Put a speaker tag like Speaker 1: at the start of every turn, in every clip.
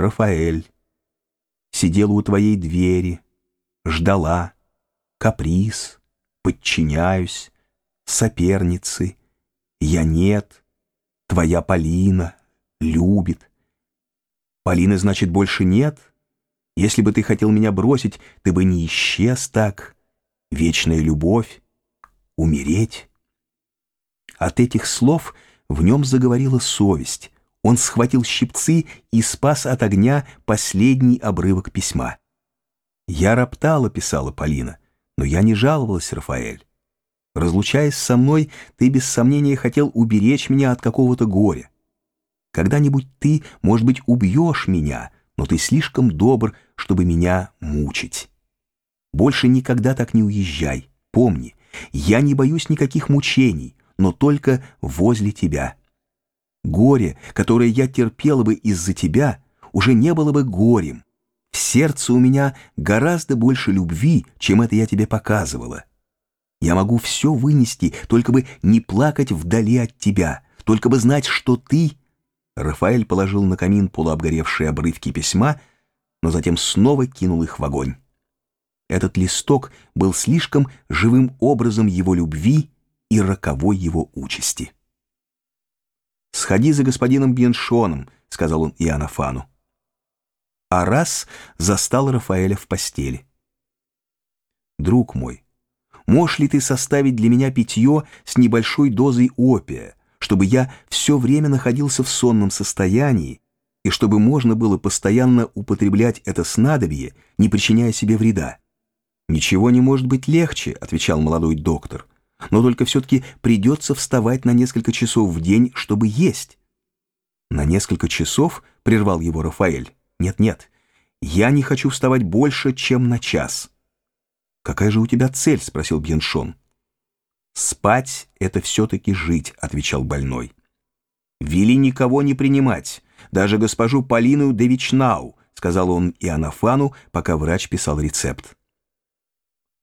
Speaker 1: Рафаэль. Сидела у твоей двери, ждала, каприз, подчиняюсь, соперницы, я нет, твоя Полина любит. Полины, значит, больше нет? Если бы ты хотел меня бросить, ты бы не исчез так. Вечная любовь, умереть. От этих слов в нем заговорила совесть. Он схватил щипцы и спас от огня последний обрывок письма. «Я роптала», — писала Полина, — «но я не жаловалась, Рафаэль. Разлучаясь со мной, ты без сомнения хотел уберечь меня от какого-то горя. Когда-нибудь ты, может быть, убьешь меня, но ты слишком добр, чтобы меня мучить. Больше никогда так не уезжай. Помни, я не боюсь никаких мучений, но только возле тебя. Горе, которое я терпела бы из-за тебя, уже не было бы горем. В сердце у меня гораздо больше любви, чем это я тебе показывала. Я могу все вынести, только бы не плакать вдали от тебя, только бы знать, что ты... Рафаэль положил на камин полуобгоревшие обрывки письма, но затем снова кинул их в огонь. Этот листок был слишком живым образом его любви и роковой его участи. «Сходи за господином Беншоном», — сказал он Иоаннафану. А раз застал Рафаэля в постели. «Друг мой, можешь ли ты составить для меня питье с небольшой дозой опия, чтобы я все время находился в сонном состоянии и чтобы можно было постоянно употреблять это снадобье, не причиняя себе вреда?» «Ничего не может быть легче», — отвечал молодой доктор. «Но только все-таки придется вставать на несколько часов в день, чтобы есть». «На несколько часов?» — прервал его Рафаэль. «Нет-нет, я не хочу вставать больше, чем на час». «Какая же у тебя цель?» — спросил Бьеншон. «Спать — это все-таки жить», — отвечал больной. «Вели никого не принимать, даже госпожу Полину Девичнау», — сказал он Иоаннафану, пока врач писал рецепт.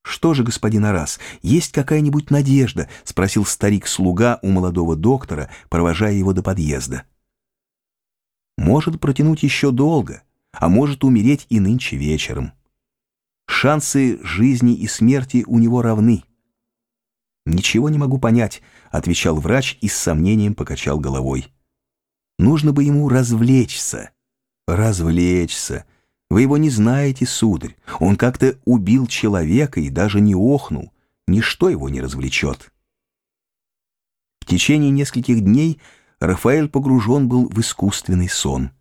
Speaker 1: «Что же, господин Арас, есть какая-нибудь надежда?» — спросил старик-слуга у молодого доктора, провожая его до подъезда. «Может протянуть еще долго, а может умереть и нынче вечером. Шансы жизни и смерти у него равны». «Ничего не могу понять», — отвечал врач и с сомнением покачал головой. «Нужно бы ему развлечься». «Развлечься», вы его не знаете, сударь. Он как-то убил человека и даже не охнул. Ничто его не развлечет. В течение нескольких дней Рафаэль погружен был в искусственный сон.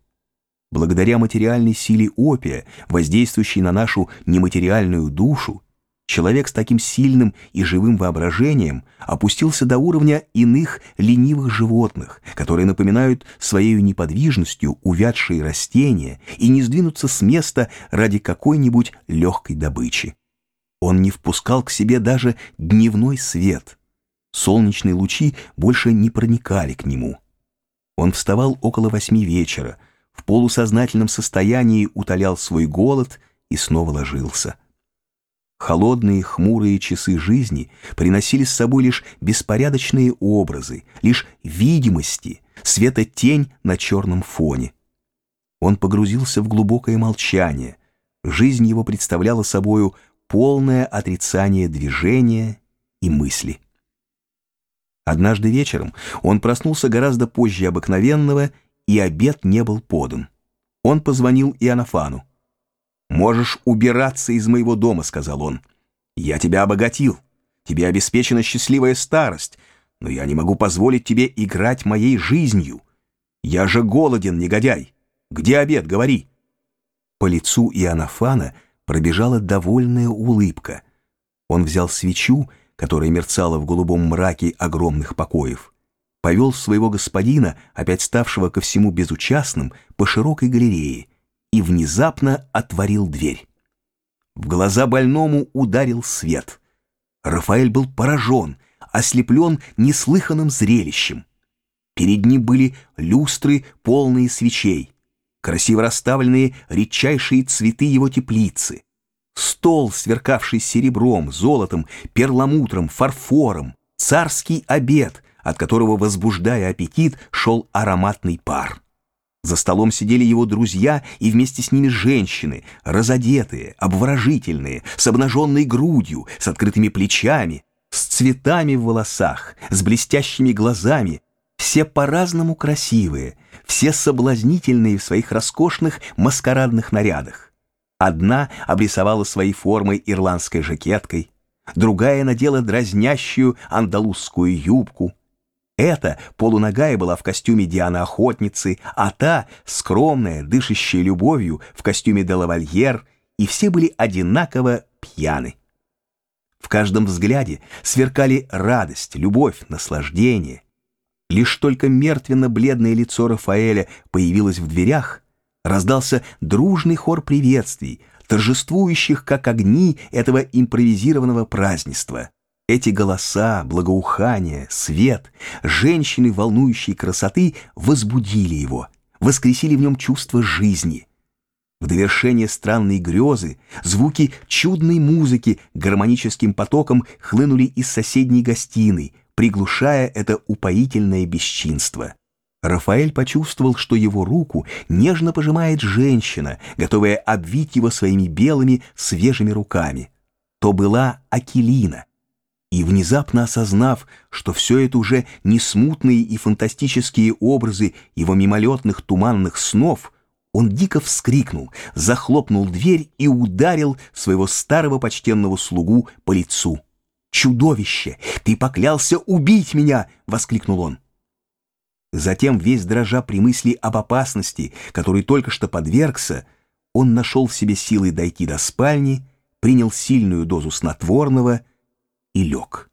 Speaker 1: Благодаря материальной силе опия, воздействующей на нашу нематериальную душу, Человек с таким сильным и живым воображением опустился до уровня иных ленивых животных, которые напоминают своей неподвижностью увядшие растения и не сдвинутся с места ради какой-нибудь легкой добычи. Он не впускал к себе даже дневной свет. Солнечные лучи больше не проникали к нему. Он вставал около восьми вечера, в полусознательном состоянии утолял свой голод и снова ложился. Холодные, хмурые часы жизни приносили с собой лишь беспорядочные образы, лишь видимости, света-тень на черном фоне. Он погрузился в глубокое молчание. Жизнь его представляла собою полное отрицание движения и мысли. Однажды вечером он проснулся гораздо позже обыкновенного, и обед не был подан. Он позвонил Иоаннафану. «Можешь убираться из моего дома», — сказал он. «Я тебя обогатил. Тебе обеспечена счастливая старость, но я не могу позволить тебе играть моей жизнью. Я же голоден, негодяй. Где обед, говори?» По лицу Иоаннафана пробежала довольная улыбка. Он взял свечу, которая мерцала в голубом мраке огромных покоев, повел своего господина, опять ставшего ко всему безучастным, по широкой галерее и внезапно отворил дверь. В глаза больному ударил свет. Рафаэль был поражен, ослеплен неслыханным зрелищем. Перед ним были люстры, полные свечей, красиво расставленные редчайшие цветы его теплицы, стол, сверкавший серебром, золотом, перламутром, фарфором, царский обед, от которого, возбуждая аппетит, шел ароматный пар. За столом сидели его друзья и вместе с ними женщины, разодетые, обворожительные, с обнаженной грудью, с открытыми плечами, с цветами в волосах, с блестящими глазами, все по-разному красивые, все соблазнительные в своих роскошных маскарадных нарядах. Одна обрисовала свои формы ирландской жакеткой, другая надела дразнящую андалузскую юбку, эта полуногая была в костюме Дианы-охотницы, а та, скромная, дышащая любовью, в костюме де лавальер, и все были одинаково пьяны. В каждом взгляде сверкали радость, любовь, наслаждение. Лишь только мертвенно-бледное лицо Рафаэля появилось в дверях, раздался дружный хор приветствий, торжествующих как огни этого импровизированного празднества. Эти голоса, благоухание, свет, женщины волнующей красоты возбудили его, воскресили в нем чувство жизни. В довершение странной грезы звуки чудной музыки гармоническим потоком хлынули из соседней гостиной, приглушая это упоительное бесчинство. Рафаэль почувствовал, что его руку нежно пожимает женщина, готовая обвить его своими белыми свежими руками. То была Акелина, и внезапно осознав, что все это уже не смутные и фантастические образы его мимолетных туманных снов, он дико вскрикнул, захлопнул дверь и ударил своего старого почтенного слугу по лицу. «Чудовище! Ты поклялся убить меня!» — воскликнул он. Затем, весь дрожа при мысли об опасности, которой только что подвергся, он нашел в себе силы дойти до спальни, принял сильную дозу снотворного — и лег.